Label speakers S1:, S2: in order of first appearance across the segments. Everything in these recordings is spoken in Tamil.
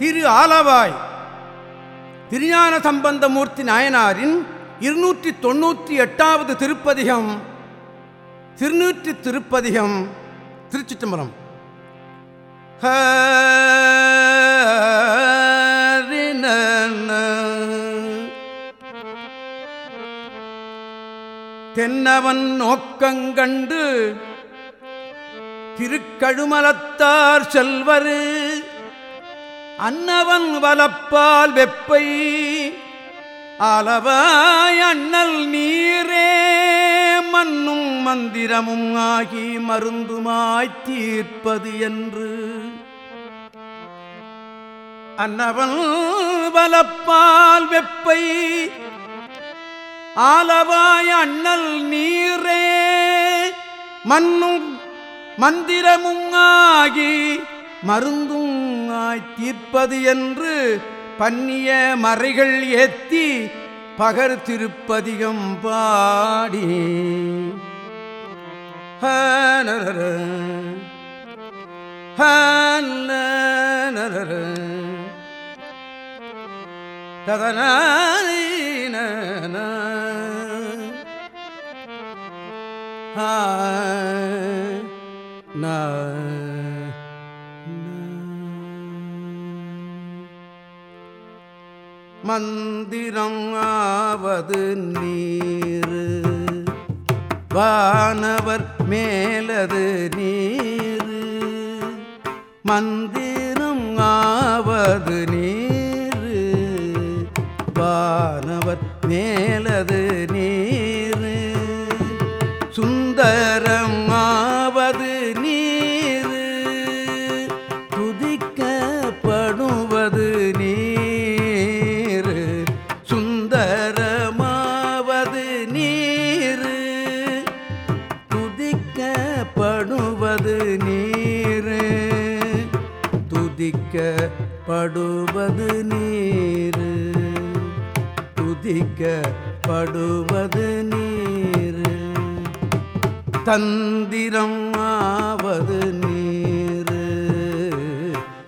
S1: திரு ஆலவாய் திருஞான சம்பந்தமூர்த்தி நாயனாரின் இருநூற்றி தொன்னூற்றி எட்டாவது திருப்பதிகம் திருநூற்றி திருப்பதிகம் திருச்சிற்றம்பலம். தென்னவன் நோக்கங்கண்டு திருக்கழுமலத்தார் செல்வரு. அன்னவன் வலப்பால் வெப்பை அளவாய் அண்ணல் நீரே மண்ணும் மந்திரமும் ஆகி மருந்துமாய் தீர்ப்பது என்று. அன்னவன் வலப்பால் வெப்பை ஆலவாய் அண்ணல் நீரே மண்ணும் மந்திரமும் ஆகி மருந்தும் தீர்ப்பது என்று பன்னிய மறைகள் ஏத்தி பகர் திருப்பதிகம் பாடி. ஹனரர, ஹனரர, ததனாயினன, ஆ, மந்திரம் ஆவது நீர். வானவர் மேலது நீர். மந்திரம் ஆவது நீர் தந்திரம் ஆவது நீர்.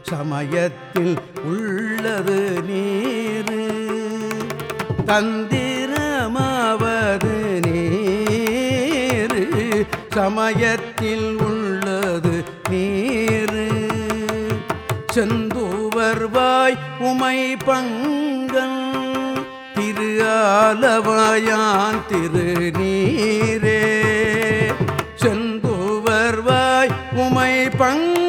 S1: சமயத்தில் உள்ளது நீர். தந்திரமாவது நீர். சமயத்தில் உள்ளது நீர். செந்தூவர்வாய் உமை பங்கன். திரு ஆலவாயான் திரு நீரே. உமை பங்கன்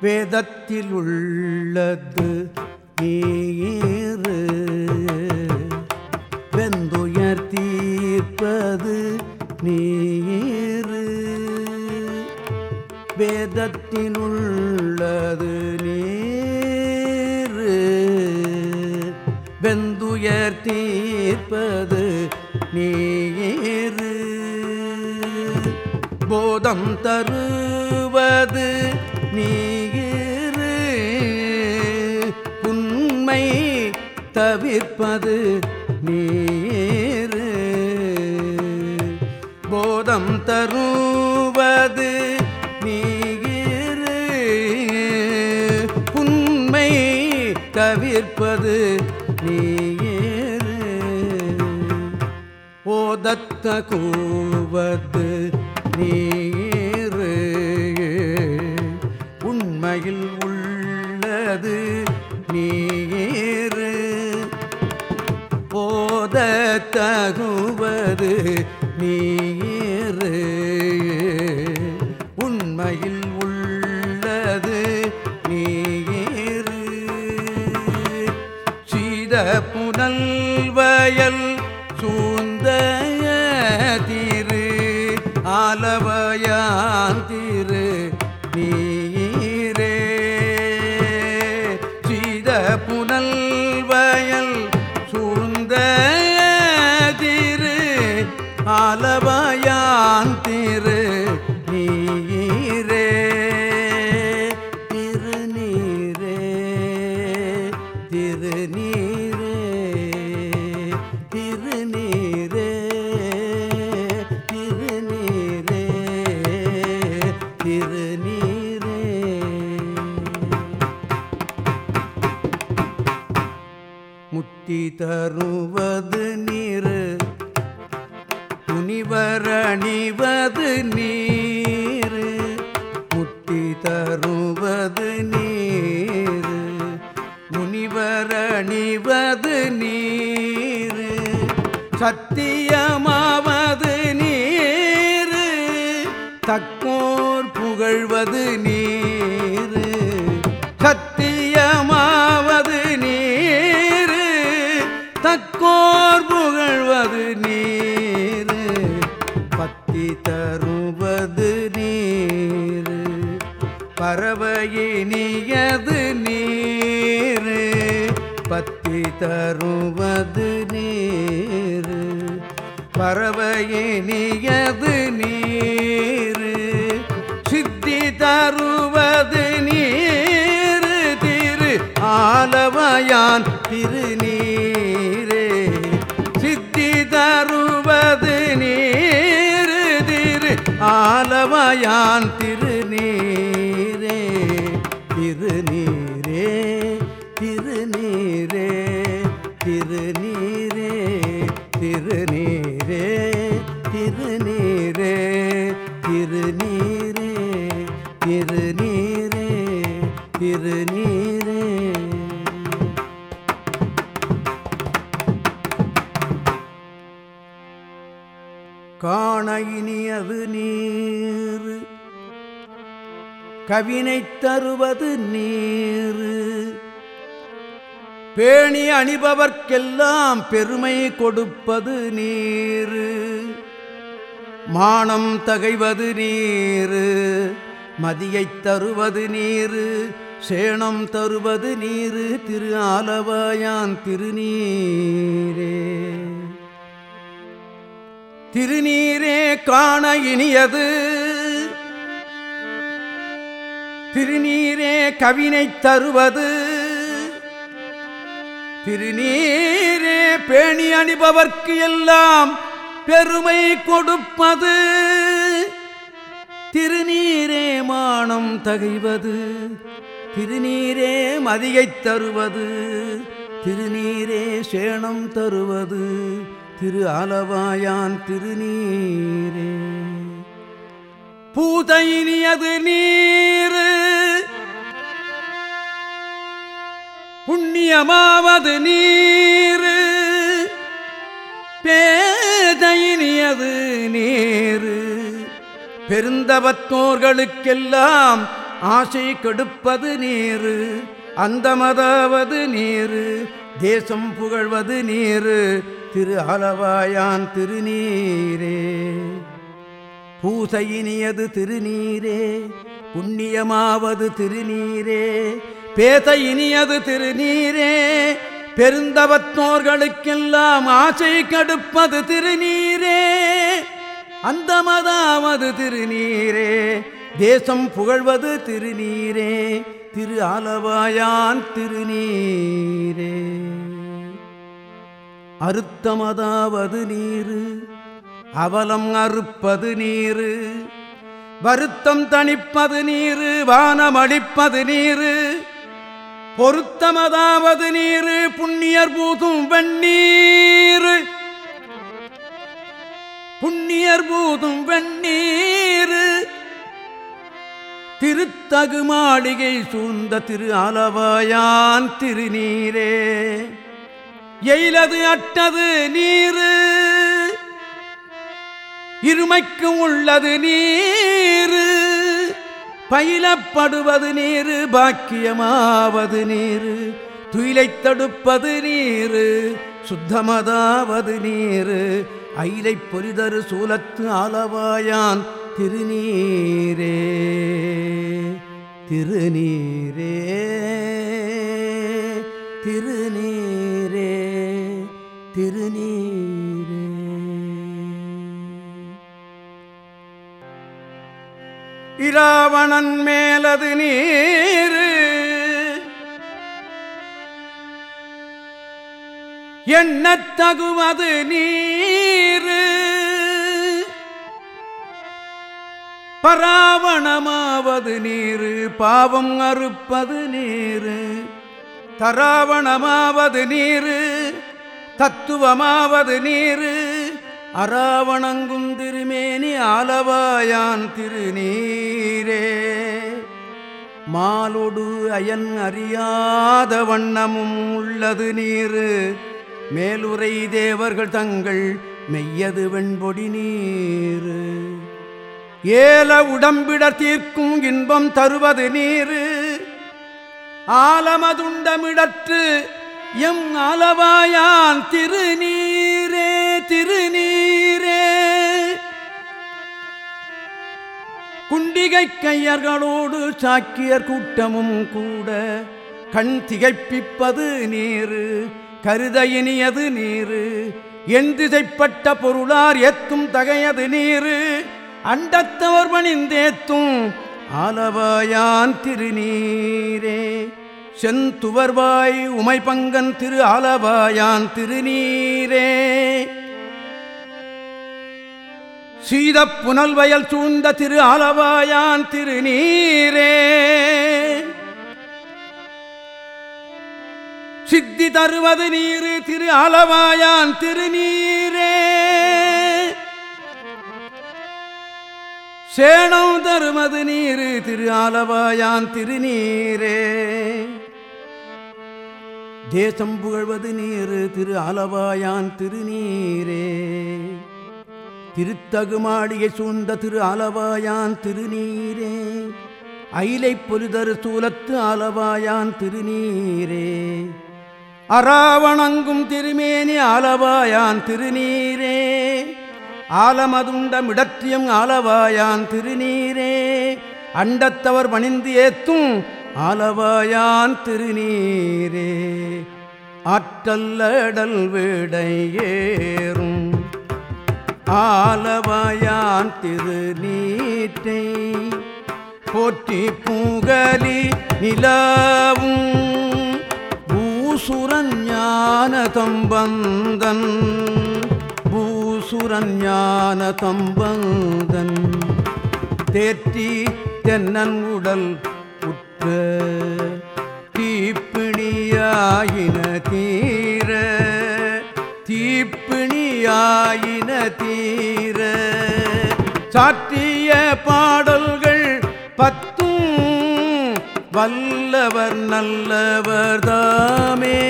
S1: வேதத்தில் உள்ளது நீர் வெந்துயர் தீர்ப்பது நீரு வேதத்தில் உள்ளது நீர் வெந்துயர் தீர்ப்பது நீரு போதம் தருவது நீ தவிர்ப்பது நீர். போதம் தருவது நீர். உண்மை தவிர்ப்பது நீர். ஓதத்த கூவது நீர். உண்மையில் போதத்தகுவது நீ தருவது நீர். துணிவர் அணிவது நீர். முத்தி தருவது நீர். முனிவர் அணிவது நீர். சத்தியமாவது நீர். தக்கோர் புகழ்வது நீர். சத்தியமாவது தருவது நீர். பறவையினியது நீர். சித்தி தருவது நீர். திரு ஆலவயான் கவினை தருவது நீர். பேணி அணிபவர்க்கெல்லாம் பெருமை கொடுப்பது நீர். மானம் தகைவது நீர். மதியைத் தருவது நீர். சேணம் தருவது நீர். திரு ஆலவாயான் திருநீரே. திருநீரே காண இனியது. திருநீரே கவினை தருவது. திருநீரே பேணி அணிபவர்க்கு எல்லாம் பெருமை கொடுப்பது. திருநீரே மானம் தகைவது. திருநீரே மதியைத் தருவது. திருநீரே சேணம் தருவது. திரு ஆலவாயான் திருநீரே. பூதையினியது நீர். புண்ணியமாவது நீர். பேதையினியது நீர். பெருந்தவத்தோர்களுக்கெல்லாம் ஆசை கெடுப்பது நீர். அந்தமதாவது நீர். தேசம் புகழ்வது நீர். திரு அளவாயான் திருநீரே. பூசையினியது திருநீரே புண்ணியமாவது திருநீரே. பேச இனியது திருநீரே பெருந்தவத்தோர்களுக்கெல்லாம் ஆசை கடுப்பது திருநீரே. அந்தமதாவது திருநீரே தேசம் புகழ்வது திருநீரே திரு ஆலவாயான் திருநீரே. அறுத்தமதாவது நீரு அவலம் அறுப்பது நீரு வருத்தம் தணிப்பது நீரு வானமளிப்பது நீரு பொருத்தமதாவது நீரு புண்ணியர் பூதும் வெண்ணீர் புண்ணியர் பூதும் வெண்ணீர் திருத்தகு மாளிகை சூழ்ந்த திரு ஆலவாயான் திருநீரே. எயிலது அட்டது நீரு. இருமைக்கு உள்ளது நீரு பயிலப்படுவது நீரு பாக்கியமாவது நீரு துயிலை தடுப்பது நீரு சுத்தமதாவது நீரு அயிலை பொறிதரு சூலத்து ஆலவாயான் திருநீரே திருநீரே திருநீரே திருநீர். இராவணன் மேலது நீர். எண்ணத் தகுவது நீர். பராவணமாவது நீர் பாவம் அறுப்பது நீர். தராவணமாவது நீர் தத்துவமாவது நீரு. அராவணங்கும் திருமேனி ஆலவாயான் திருநீரே. மாலொடு அயன் அறியாத வண்ணமும் உள்ளது நீரு. மேலுரை தேவர்கள் தங்கள் மெய்யது வெண்பொடி நீரு. ஏல உடம்பிட தீர்க்கும் இன்பம் தருவது நீரு. ஆலமதுண்டமிடற்று எம் அளவாயான் திருநீரே திருநீரே. குண்டிகை கையர்களோடு சாக்கியர் கூட்டமும் கூட கண் திகைப்பிப்பது நீரு கருத இனியது நீரு. எந்திசைப்பட்ட பொருளார் ஏத்தும் தகையது நீரு. அண்டத்தவர் பணிந்தேத்தும் அளவாயான் திருநீரே. செந்துவர்வாய் உமைபங்கன் திரு ஆலவாயான் திருநீரே. சீத புனல்வயல் சூழ்ந்த திரு ஆலவாயான் திருநீரே. சித்தி தருவது நீரு திரு அளவாயான் திருநீரே. சேனம் தருமது நீரு திரு அளவாயான் திருநீரே. தேசம் புகழ்வது நீரு திரு ஆலவாயான் திருநீரே. திருத்தகுமாடியை சூழ்ந்த திரு ஆலவாயான் திருநீரே. அயிலை பொலிதரு சூலத்து ஆலவாயான் திருநீரே. அராவணங்கும் திருமேனி ஆலவாயான் திருநீரே. ஆலமதுண்டமிடற்றியம் ஆலவாயான் திருநீரே. அண்டத்தவர் பணிந்து ஏத்தும் ஆலவாயான் திருநீரே ஆற்றல்லடல் விடையேறும் ஆலவாயான் திருநீட்டை போற்றி பூகலி நிலாவும். பூசுரஞான தம்பந்தன் பூசுரஞான தம்பந்தன் தேற்றி தென்னன் உடல் தீப்பிணியாயின தீர தீப்பிணியாயின தீர. சாற்றிய பாடல்கள் பத்தும் வல்லவர் நல்லவர் தாமே.